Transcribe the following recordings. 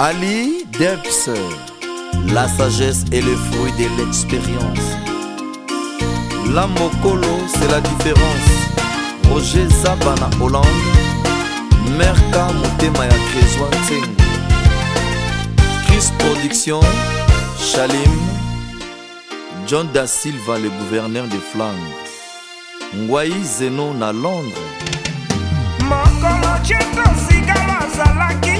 Ali Debs, la sagesse est le fruit de l'expérience. La Mokolo, c'est la différence. Roger Zabana Hollande, Merka Motema ya Krezwa Chris Production, Chalim, John Da Silva, le gouverneur de Flandre. Ngwai Zeno na Londres. Mokolo Tcheko Zigama Zalaki.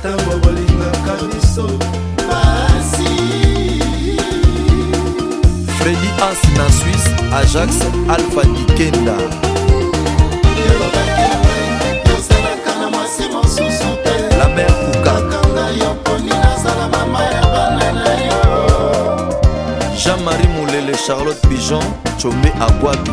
ntango bolingaka biso basi fredi as na swisse ajax alpha dikenda la mer kukakanga yo mponi nazala mama ya bana na yo jean-marie molele charlotte pigeon chombe abwabi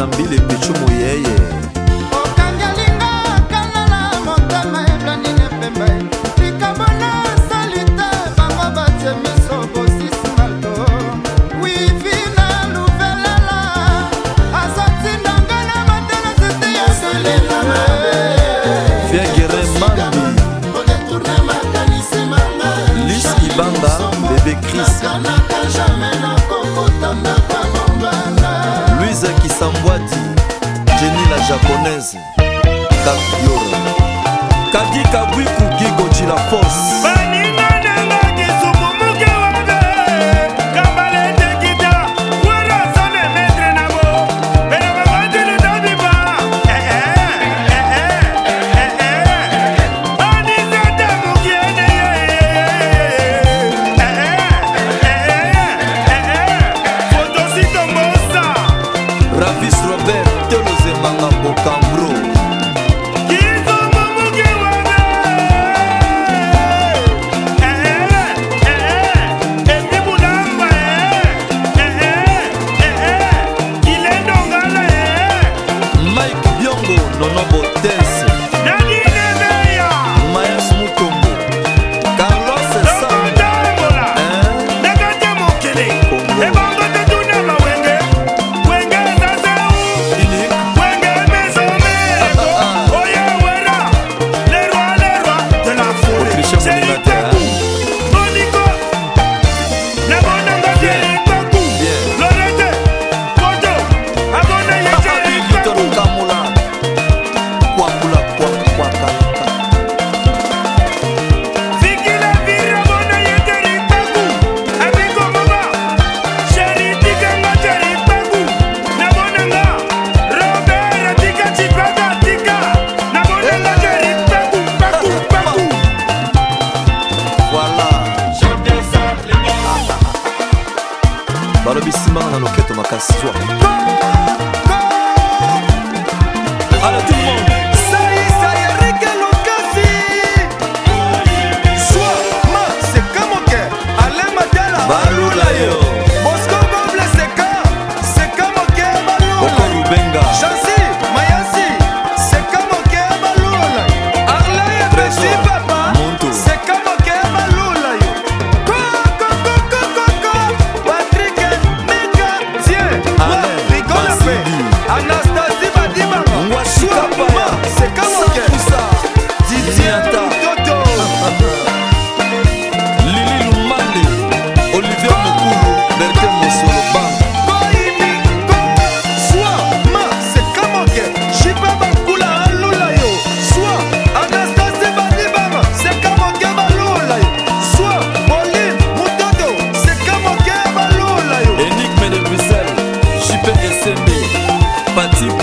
sambile pecho moyeye okangelinga kanga na motema eblandine pemba likabona asali te bango batie miso bosisinalto wivi na luvelela azatindanga na matenasite ya selelama fiegere mambi lis ibanda bebe kris moise kisambwati jeni la japonaise kakubiora kadi kabwiku gigoji la force balobi simbanga na loketo makasi zwa Allez tout le monde balula yo pati